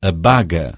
a baga